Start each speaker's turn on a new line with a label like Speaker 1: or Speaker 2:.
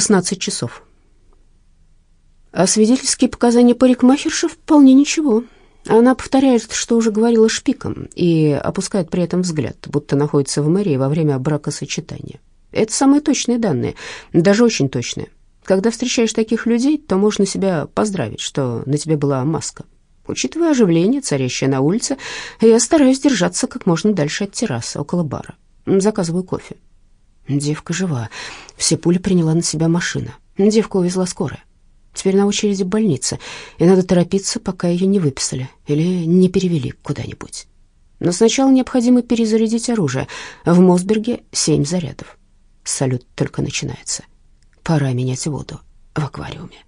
Speaker 1: 16 часов. А свидетельские показания парикмахерши вполне ничего. Она повторяет, что уже говорила шпиком, и опускает при этом взгляд, будто находится в мэрии во время бракосочетания. Это самые точные данные, даже очень точные. Когда встречаешь таких людей, то можно себя поздравить, что на тебе была маска. Учитывая оживление, царящее на улице, я стараюсь держаться как можно дальше от террасы, около бара. Заказываю кофе. Девка жива. Все пули приняла на себя машина. Девку увезла скорая. Теперь на очереди больница, и надо торопиться, пока ее не выписали или не перевели куда-нибудь. Но сначала необходимо перезарядить оружие. В Мосберге семь зарядов. Салют только начинается. Пора менять воду в аквариуме.